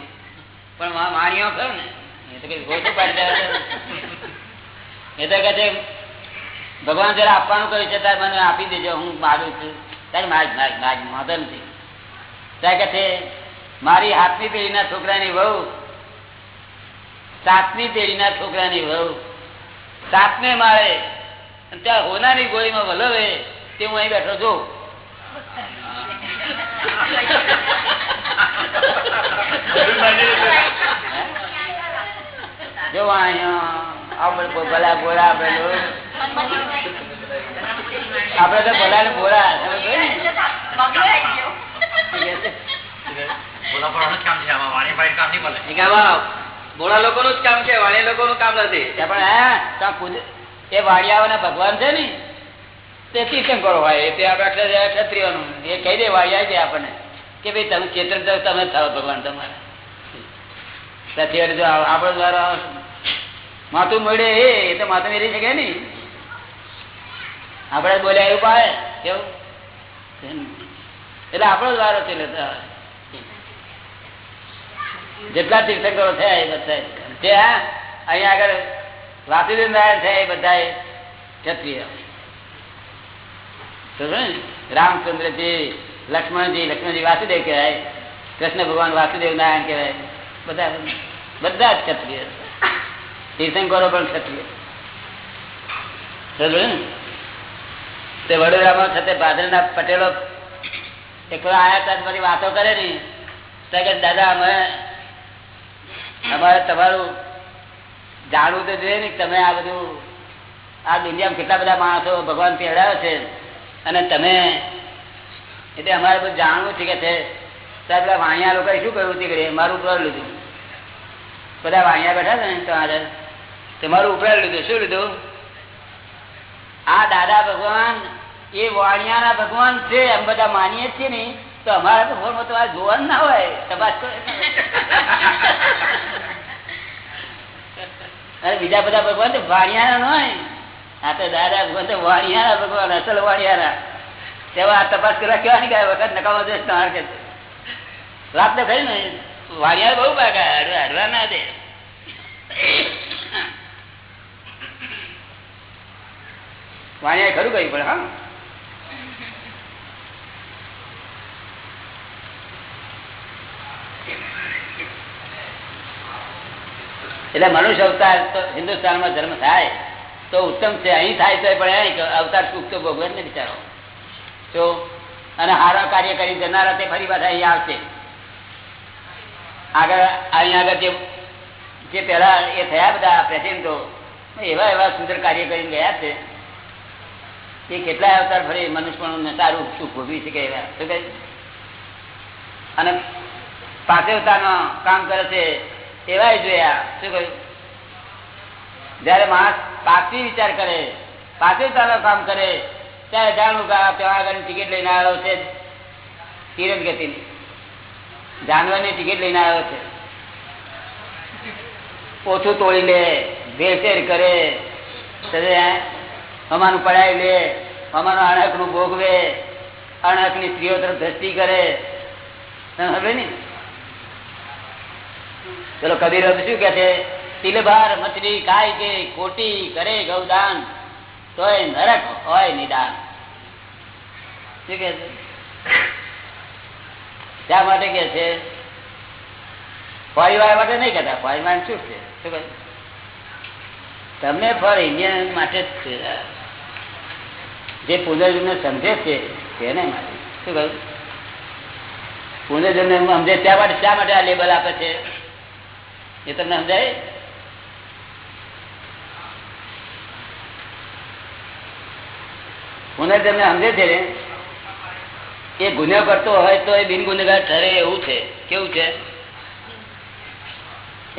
પણ વાણીઓ માણ્યો ને એ તો કઈ ગોતું પાડી. એ તો કે છે ભગવાન જયારે આપવાનું કહ્યું છે ત્યારે મને આપી દેજો હું માગું છું. ત્યારે માગ માગ માગ વાંધો નથી ત્યારે કે છે મારી હાથની પેઢીના છોકરાની વહુ સાતમી પેઢીના છોકરાની વહુ સાતને મારે ત્યાં હોનાની ગોળીમાં વલવે તે હું અહીં બેઠો છું. જો અહીંયા આપણે ભલા લો. તો. ભલા ને ગોરા. ભોળા લોકો નું? જ કામ છે વાણી લોકો જ કામ નથી. પણ એ વાડિયાઓના ભગવાન છે ને તે તીર્થંકર હોય. એ આપણા ક્ષત્રિય- ક્ષત્રિયોનું. એ કહી દે વાડિયા છે આપણને કે ભાઈ તમે ચેતન તમે થાવ ભગવાન તમારે. આપડે દ્વારા માથું મળે એ તો માથું મેળવી શકે ને. આપણે બોલ્યા એવું પાડે, કેવું? એટલે આપણો જ વારો છે જેટલા તીર્થંકરો થયા એ બધા તે હા, અહીંયા આગળ વાસુદેવ નારાયણ થયા એ બધા ક્ષત્રિય. રામચંદ્રજી, લક્ષ્મણજી લક્ષ્મણજી વાસુદેવ કહેવાય. કૃષ્ણ ભગવાન વાસુદેવ નારાયણ કહેવાય. બધા બધા જ ક્ષત્રિય તીર્થંકરો પણ ક્ષત્રિય તે વડોદરામાં સાથે ભાદરના પટેલો એક આયા હતા બધી વાતો કરે ને કે દાદા, અમે અમારે તમારું જાણવું તો જોઈએ ને તમે આ બધું, આ દુનિયામાં કેટલા બધા માણસો ભગવાન પહેરાવે છે. અને તમે એટલે અમારે બધું જાણવું છે કે છે. સાહેબ પેલા વાણિયા લોકોએ શું કર્યું હતું મારું ઉપર લીધું. બધા વાણિયા બેઠા છે ને તો આજે તમારું ઉપર લીધું. શું લીધું? આ દાદા ભગવાન, એ વાણિયાના ભગવાન છે એમ બધા માનીએ છીએ ને, તો અમારા ભગવાન તમારે જોવાનું ના હોય. તપાસ અરે બીજા બધા ભગવાન તો વાણિયાના ન હોય. આ તો દાદા ભગવાન તો વાણિયાના ભગવાન, અસલ વાણિયાના. તેવા આ તપાસ કરવા કેવા નહીં ગયા વખત નકામો દેશ તમારે કે વાત તો ખરી ને. વાણિયા બહુ હડવા હડવા ના દે. વાણિયા ખરું કહ્યું પણ હા? એટલે મનુષ્ય અવતાર હિન્દુસ્તાનમાં ધર્મ થાય, તો ઉત્તમ છે. અહીં થાય તો પણ અવતાર સુખ તો ભોગવે ને બિચારો. તો અને હારા કાર્ય કરી જનારા તે ફરી પાછા અહીંયા આવશે. આગળ, અહીંયા આગળ જે જે એ થયા બધા પ્રેસિડેન્ટો, એવા એવા સુંદર કાર્ય કરીને ગયા છે. એ કેટલાય અવતાર ફરી મનુષ્ય સારું સુખ ભોગવી શકે શું કહે અને પાસે અવતારનો કામ કરે છે એવા જોયા. શું કહ્યું? જયારે માણસ પાછી વિચાર કરે પાછળતાનો કામ કરે, ત્યારે જાણવું કે ત્યાં આગળ ટિકિટ લઈને આવ્યો છે તીરથ ગતિની જાનવરની ટિકિટ લઈને આવ્યો છે. ઓછું તોડી લે, ભેળસેળ કરે. અમારું પડાવી લે, અમારું અણકનું ભોગવે અણકની સ્ત્રીઓ તરફ દ્રષ્ટિ કરે. હવે ને ચલો કબીર શું કે છે? તિલભાર મછલી ખાય કે ખોટી કરે ગૌદાન, તોય નરક હોય નિદાન. શું કે છે? શા માટે કે છે? પરિવાર માટે નહીં કહેતા પરિવાર શું છે? શું કહે તમને ફર ઇન્ડિયન માટે જ છે. જે પુનર્જન્મ સમજે છે, તેને માટે. શું કહ્યું? પુનર્જન્મ સમજે ત્યાં માટે, શા માટે આ લેબલ આપે છે? એ તમને સમજાય? પુનર્જન્મ સમજે છે, એ ગુનો કરતો હોય તો એ બિન ગુનેગાર ઠરે એવું છે. કેવું છે?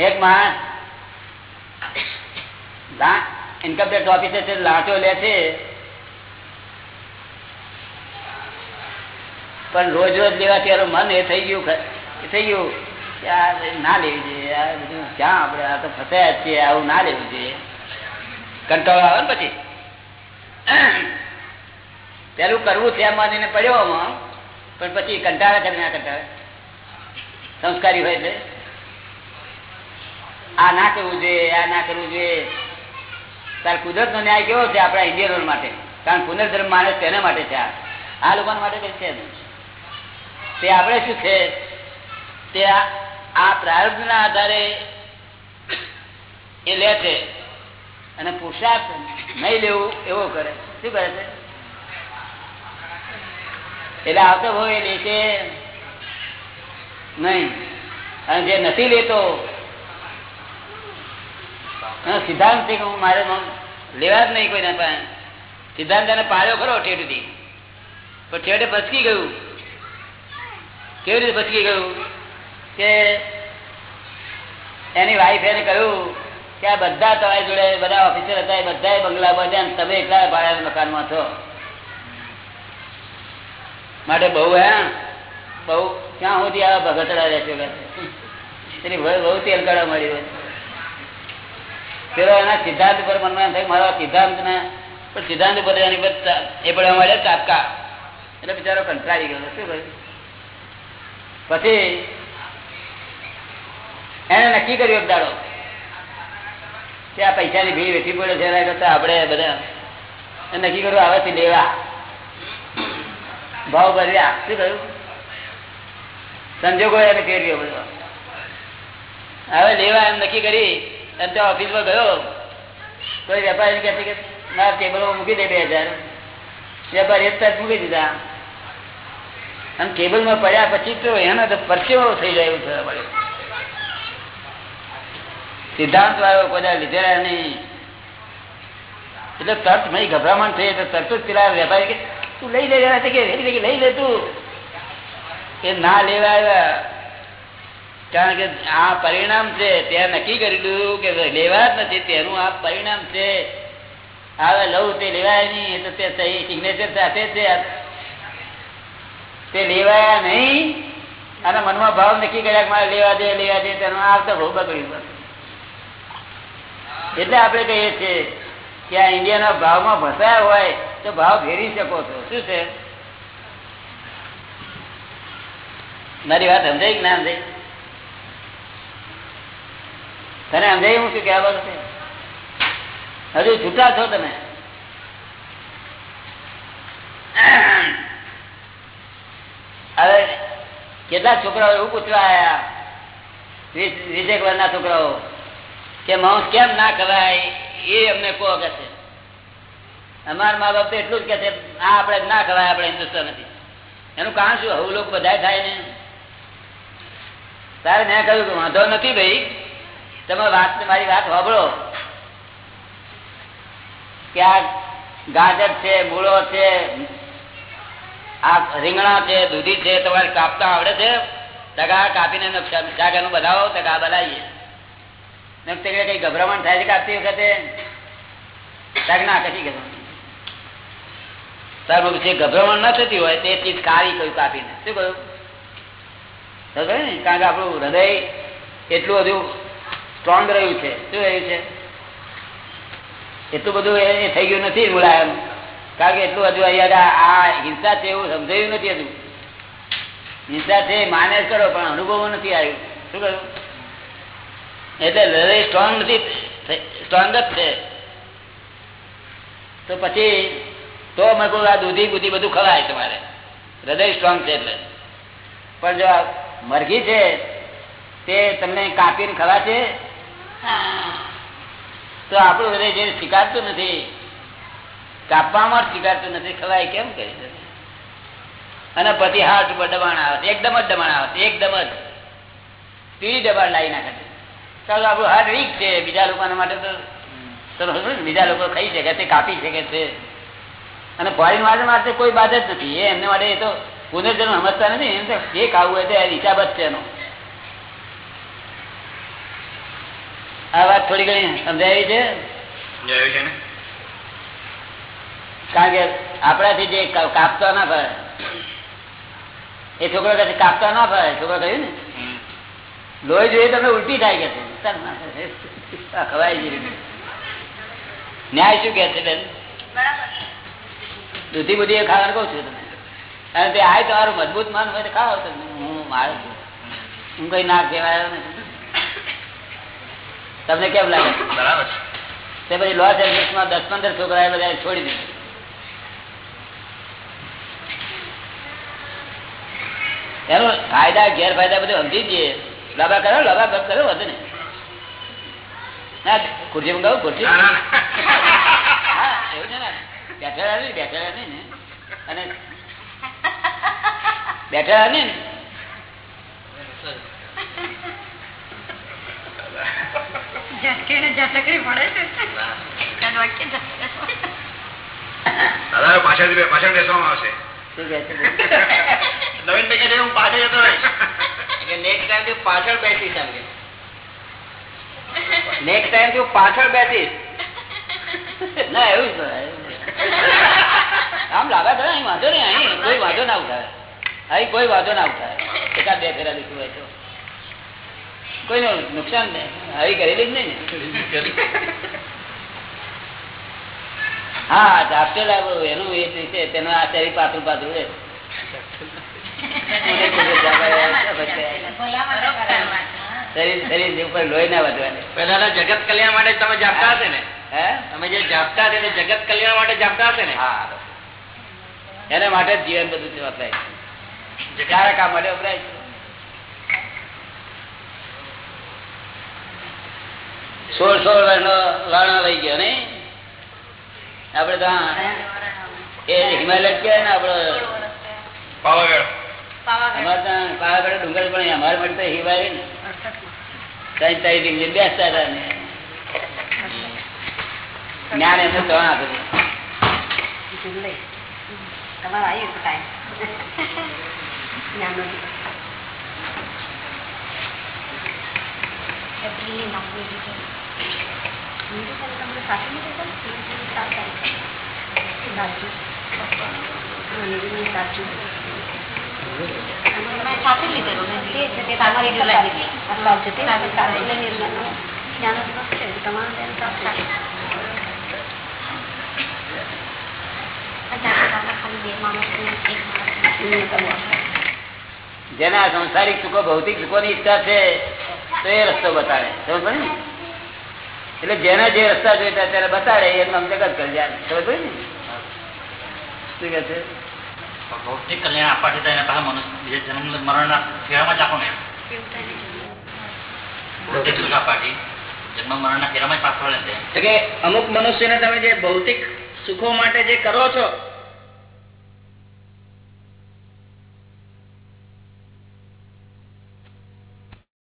એક માણસ ઇન્કમ ટેક્સ ઓફિસર લાંચો લે છે પણ રોજ રોજ લેવાથી એનું મન એ થઈ ગયું થઈ ગયું કે આ ના લેવી જોઈએ, આ બધું ક્યાં આપણે, આ તો ફસાયા જ છીએ, આવું ના લેવું જોઈએ. કંટાળો આવે ને પછી? પેલું કરવું છે માનીને પડ્યો આમાં પણ પછી કંટાળે છે ના કંટાળે? સંસ્કારી હોય છે આ ના કરવું જોઈએ, આ ના કરવું જોઈએ. તાર કુદરત નો ન્યાય કેવો છે આપણા ઇન્ડિયનો માટે? કારણ પુનર્ધર્મ માણસ તેના માટે છે આ. લોકો માટે કઈ છે નહીં. તે આપણે શું છે? તે આ પ્રારબ્ધ ના આધારે એ લે છે. અને પુરુષાર્થ નહીં લેવું એવો કરે શું કરે છે? એટલે આવતો હોય લે છે. નહીં. અને જે નથી લેતો સિદ્ધાંત છે કે હું મારે લેવા જ નહીં કોઈના પાસે સિદ્ધાંત એને પાડ્યો ખરો ઠેઠથી પણ છેવટે પચકી ગયું. કેવી રીતે પચકી ગયું? કે એની વાઈફ એને કહ્યું કે આ બધા તમારી જોડે, બધા ઓફિસર હતા, એ બધા બંગલા બધા તમે એકલા ભાડા મકાનમાં છો. માટે બહુ હે, બહુ ક્યાં સુધી આ ભગતડા રહેશો એની બહુ તેલકડા મળી હોય. પેલો એના સિદ્ધાંત પર મનમાં થાય મારા સિદ્ધાંત ને પણ સિદ્ધાંત ઉપર એની પર એ પડવા મળ્યા ચાપકા. એટલે બિચારો કંટાળી ગયો. શું કહ્યું? પછી એને નક્કી કર્યું એક દાડો કે આ પૈસાની ભીડ વેઠી પડે છે, એના કરતા આપણે નક્કી કર્યું હવેથી લેવા. ભાવ ભર્યા. શું કહ્યું સંજોગો એને ફેરવ્યો બધો. હવે લેવા એમ નક્કી કરી અને ત્યાં ઓફિસમાં ગયો. કોઈ વેપારી કે ના ટેબલમાં મૂકી દે બે હજાર. વેપારી એક મૂકી દીધા. અને ટેબલમાં પડ્યા પછી તો એનો તો પરસેવો થઈ જાય એવું થવા પડે સિદ્ધાંત વાળો બધા લીધેલા નહીં. એટલે તરત મય ગભરામણ થઈ તો તરત જ પેલા વેપારી કે, તું લઈ લે કે લઈ લે તું. એ ના લેવા આવ્યા. કારણ કે આ પરિણામ છે ત્યાં નક્કી કરી દીધું કે લેવા જ નથી, તેનું આ પરિણામ છે. હવે લઉં તે લેવાય નહીં તો તે સિગ્નેચર સાથે છે. તે લેવાયા નહીં. અને મનમાં ભાવ નક્કી કર્યા કે મારે લેવા દે લેવા દે, તેનો આવતો બહુ બગડ્યું એટલે આપણે કહીએ છીએ કે આ ઇન્ડિયાના ભાવમાં ફસાયા હોય તો ભાવ ફેરી શકો છો. શું છે? મારી વાત સમજાય કે ના સમજાય? તને સમજાય? હું શું કહેવાનું છે? હજુ છૂટા છો તમે હવે કેટલા છોકરાઓ એવું પૂછવા આવ્યા વીસેક વર્ષના છોકરાઓ. કે માઉસ કેમ ના કરાય એ અમને કહો કે છે. અમારા મા બાપ તો એટલું જ કે છે, આ આપણે ના કરાય આપણે હિન્દુસ્તાન નથી. એનું કારણ શું? હવે લોકો બધા થાય ને. તારે મેં કહ્યું કે વાંધો નથી ભાઈ. તમે વાત, મારી વાત સાંભળો કે આ ગાજર છે, મૂળો છે આ રીંગણા છે, દૂધી છે, તમારે કાપતા આવડે છે? ટકા કાપીને શાક બધાવો ટકા બનાવીએ. કઈ ગભરામણ થાય છે કાપતી વખતે? ના ગભરામણ. તાર પછી ગભરામણ ન થતી હોય, તે ચીજ કાળી કહ્યું કાપીને. શું કહ્યું? કારણ કે આપણું હૃદય એટલું બધું સ્ટ્રોંગ રહ્યું છે. શું રહ્યું છે? એટલું બધું એ એ થઈ ગયું નથી મુલાયમ કારણ કે એટલું હજુ અહીંયા આ હિંસા છે એવું સમજાયું નથી હજુ. હિંસા છે માને કરો, પણ અનુભવો નથી આવ્યું. શું કહ્યું? એટલે હૃદય સ્ટ્રોંગ નથી સ્ટ્રોંગ જ છે. તો પછી, તો મને આ દૂધી બુધી બધું ખવાય તમારે. હૃદય સ્ટ્રોંગ છે એટલે. પણ જો મરઘી છે, તે તમને કાપીને ખવાશે? તો આપણું હૃદય જે સ્વીકારતું નથી. કાપવામાં સ્વીકારતું નથી ખવાય, કેમ કરી અને પછી હાથ ઉપર દબાણ આવે એકદમ જ દબાણ આવે એકદમ જ. પીડી દબાણ લાવી નાખે ચાલો, આપણું હાથ વીક છે, બીજા લોકોના માટે તો બીજા લોકો ખાઈ શકે છે, કાપી શકે છે. અને ફોરેન વાળા માટે કોઈ બાદ જ નથી, એ એમને માટે એ તો પુનર્જન્મ સમજતા નથી, એમ તો જે ખાવું હોય તે હિસાબ જ છે એનો. આ વાત થોડી ઘણી સમજાવી છે? જોયું છે ને? કારણ કે આપણાથી જે કાપતો ના ફરે. એ છોકરો કહે કાપતા ના ફરે. છોકરો કહ્યું ને? લોહી જોઈએ તમે ઉલટી થાય કે ખવાય છે ન્યાય શું કે છે બેન? દૂધી બુધી એ ખાવાનું કહું છું તમે અને તે આય તમારું મજબૂત મન હોય તો તમે. હું મારું છું. હું કઈ ના કહેવાયો નથી. તમને કેમ લાગે? બરાબર તે પછી લોસ એન્જલસમાં દસ પંદર છોકરાએ બધા છોડી દીધું. એનો ફાયદા ગેરફાયદા બધું સમજી જઈએ. લાભા કરો લાભા બંધ કરો વધુ ને ના ખુરશી મંગાવું ખુરશી. એવું છે ને. બેઠેલા નહીં બેઠેલા નહીં ને. અને બેઠેલા નહીં પાછળ પાછળ બેસવામાં આવશે. નવીનભાઈ કહે હું પાછળ જતો રહીશ. નેક્સ્ટ ટાઈમ તું પાછળ બેસીશ એમ કે. નેક્સ્ટ ટાઈમ તું પાછળ બેસીશ. ના, એવું જ આમ લાગે તો અહીં વાંધો નહીં, અહીં કોઈ વાંધો ના ઉઠાવે. અહીં કોઈ વાંધો ના ઉઠાવે. એકાદ બે ફેરા લીધું હોય તો. કોઈનું નુકસાન નહીં. આવી કરેલી જ નહીં હા ઝાપટે લાવો એનું એ છે, તેનું આ શરીર પાતળું પાતળું રહે. જગત કલ્યાણ માટે તમે જાપતા હશે ને? તમે જે જાપતા હશે જગત કલ્યાણ માટે જાપતા હશે ને? હા એના માટે જીવન બધું વપરાય છે. ક્યારે કામ માટે વપરાય છે. સોળ સોળ વાણો લઈ ગયો નઈ આપડે તો એ હિમાલય કે ને આપડે પાવાગઢ. અમારે ત્યાં પાવાગઢ ડુંગર પણ અમારે મળતો હિમાલય ને. ત્રણ ત્રણ ડિગ્રી બેસતા હતા ને. જ્ઞાન એમને ત્રણ આપેલું તમારે આવ્યું ટાઈમ તમારી જુલાઈ જેને આ સંસારિક સુખો ભૌતિક સુખો ની ઈચ્છા છે તો એ રસ્તો બતાડે. સમજ ને? એટલે જેને જે રસ્તા જોઈતા ત્યારે બતાડે એનું આમ જગત કરી જાય સમજ ને? શું કે છે? ભૌતિક કલ્યાણ આપવા છતાં એને પાછા મનુષ્ય જન્મ મરણના ફેરામાં જ આપો ને. ભૌતિક સુખ આપવાથી. જન્મ મરણના ફેરામાં જ પાછળ કે અમુક મનુષ્યને તમે જે ભૌતિક સુખો માટે જે કરો છો